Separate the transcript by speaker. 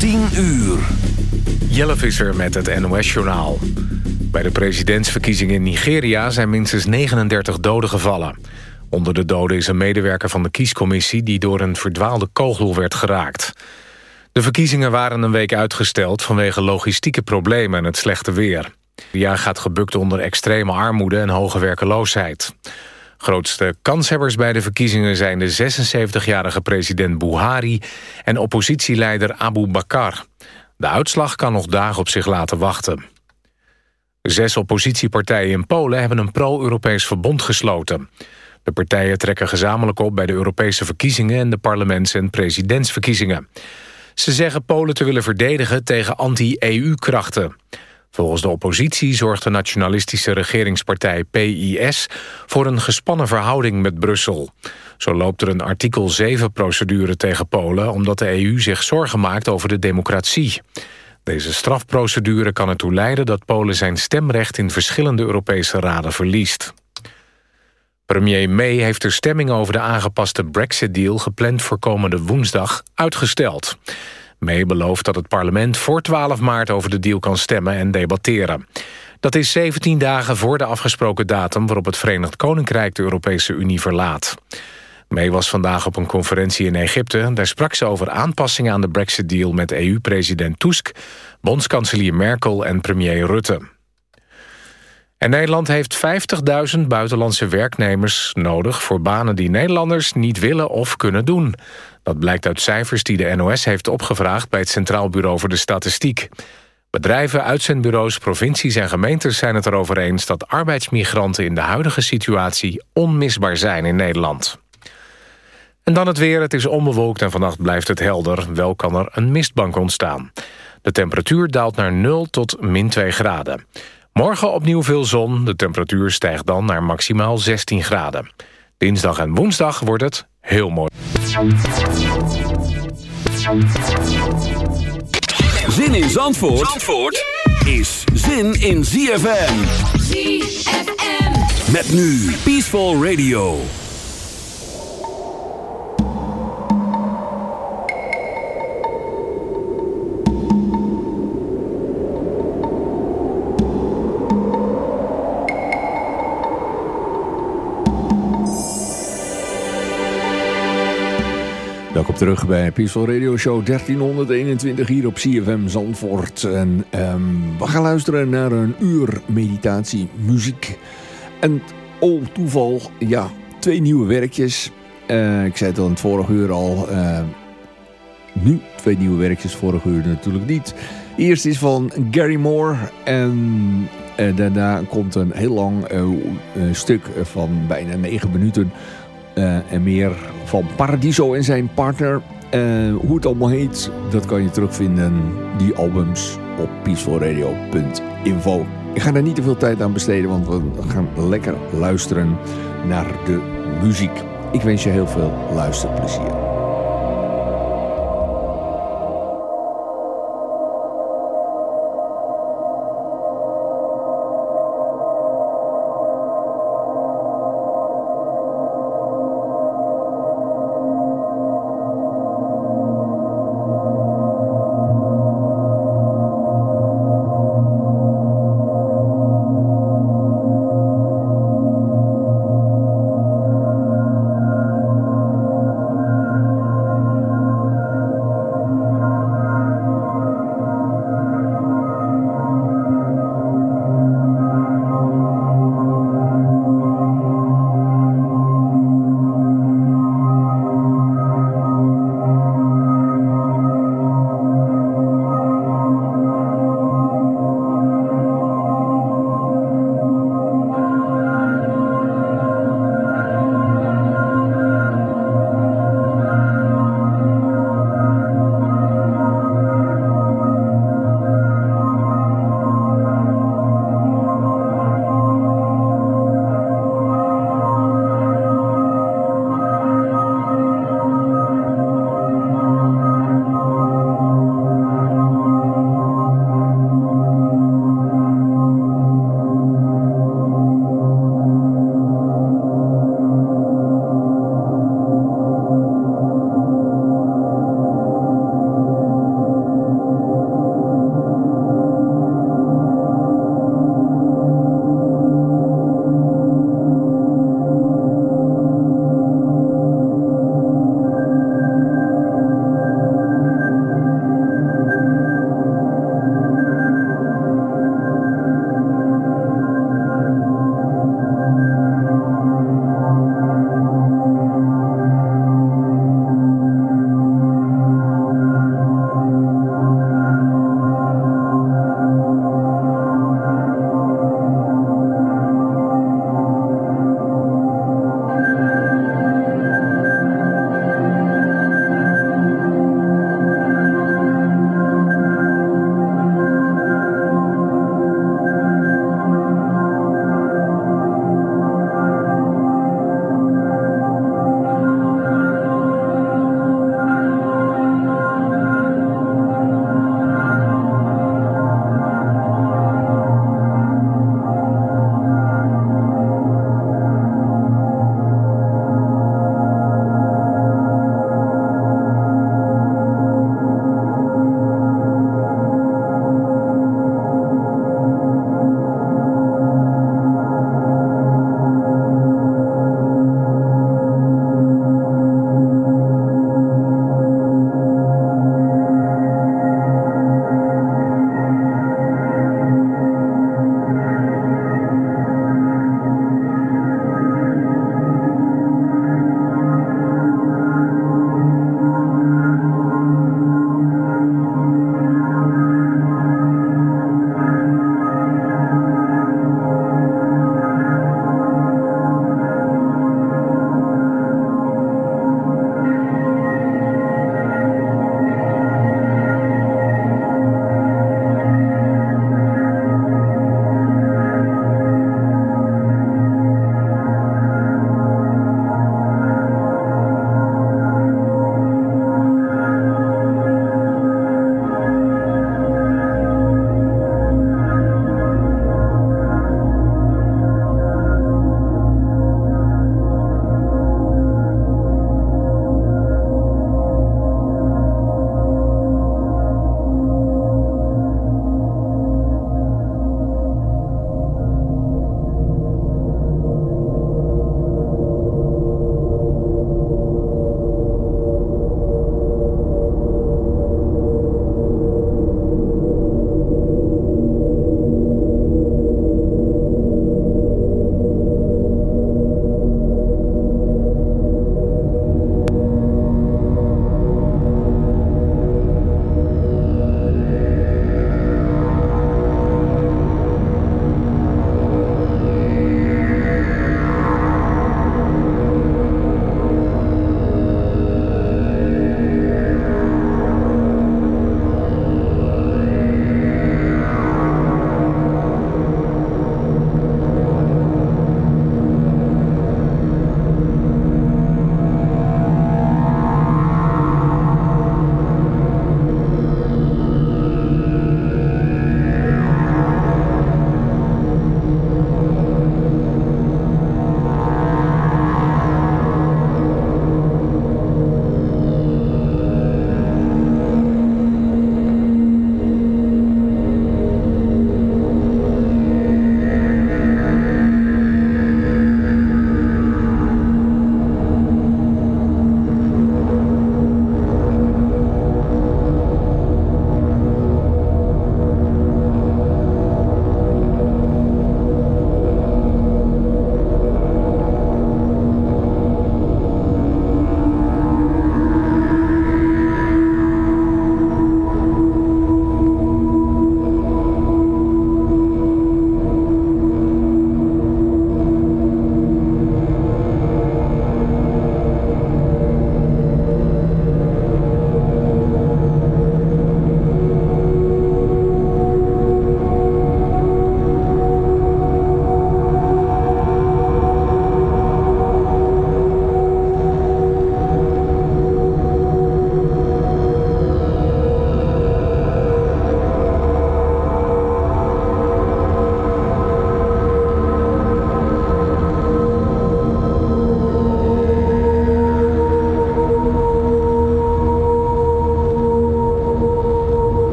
Speaker 1: 10 uur.
Speaker 2: Jelle Visser met het NOS-journaal. Bij de presidentsverkiezingen in Nigeria zijn minstens 39 doden gevallen. Onder de doden is een medewerker van de kiescommissie... die door een verdwaalde kogel werd geraakt. De verkiezingen waren een week uitgesteld... vanwege logistieke problemen en het slechte weer. jaar gaat gebukt onder extreme armoede en hoge werkeloosheid. Grootste kanshebbers bij de verkiezingen zijn de 76-jarige president Buhari... en oppositieleider Abu Bakar. De uitslag kan nog dagen op zich laten wachten. Zes oppositiepartijen in Polen hebben een pro-Europees verbond gesloten. De partijen trekken gezamenlijk op bij de Europese verkiezingen... en de parlements- en presidentsverkiezingen. Ze zeggen Polen te willen verdedigen tegen anti-EU-krachten. Volgens de oppositie zorgt de nationalistische regeringspartij PIS... voor een gespannen verhouding met Brussel. Zo loopt er een artikel 7-procedure tegen Polen... omdat de EU zich zorgen maakt over de democratie. Deze strafprocedure kan ertoe leiden dat Polen zijn stemrecht... in verschillende Europese raden verliest. Premier May heeft de stemming over de aangepaste Brexit-deal... gepland voor komende woensdag uitgesteld. May belooft dat het parlement voor 12 maart over de deal kan stemmen en debatteren. Dat is 17 dagen voor de afgesproken datum waarop het Verenigd Koninkrijk de Europese Unie verlaat. May was vandaag op een conferentie in Egypte. Daar sprak ze over aanpassingen aan de Brexit-deal met EU-president Tusk, bondskanselier Merkel en premier Rutte. En Nederland heeft 50.000 buitenlandse werknemers nodig... voor banen die Nederlanders niet willen of kunnen doen. Dat blijkt uit cijfers die de NOS heeft opgevraagd... bij het Centraal Bureau voor de Statistiek. Bedrijven, uitzendbureaus, provincies en gemeentes zijn het erover eens... dat arbeidsmigranten in de huidige situatie onmisbaar zijn in Nederland. En dan het weer. Het is onbewolkt en vannacht blijft het helder. Wel kan er een mistbank ontstaan. De temperatuur daalt naar 0 tot min 2 graden. Morgen opnieuw veel zon. De temperatuur stijgt dan naar maximaal 16 graden. Dinsdag en woensdag wordt het heel mooi.
Speaker 1: Zin in Zandvoort, Zandvoort is zin in ZFM. ZFM. Met nu Peaceful Radio.
Speaker 3: Welkom terug bij Peaceful Radio Show 1321 hier op CFM Zandvoort. En ehm, we gaan luisteren naar een uur meditatie, muziek. En oh toeval, ja, twee nieuwe werkjes. Uh, ik zei het al in het vorige uur al. Uh, nu twee nieuwe werkjes, vorige uur natuurlijk niet. Eerst is van Gary Moore en uh, daarna komt een heel lang stuk van bijna 9 minuten uh, en meer van Paradiso en zijn partner. Uh, hoe het allemaal heet, dat kan je terugvinden, die albums, op peacefulradio.info. Ik ga er niet te veel tijd aan besteden, want we gaan lekker luisteren naar de muziek. Ik wens je heel veel luisterplezier.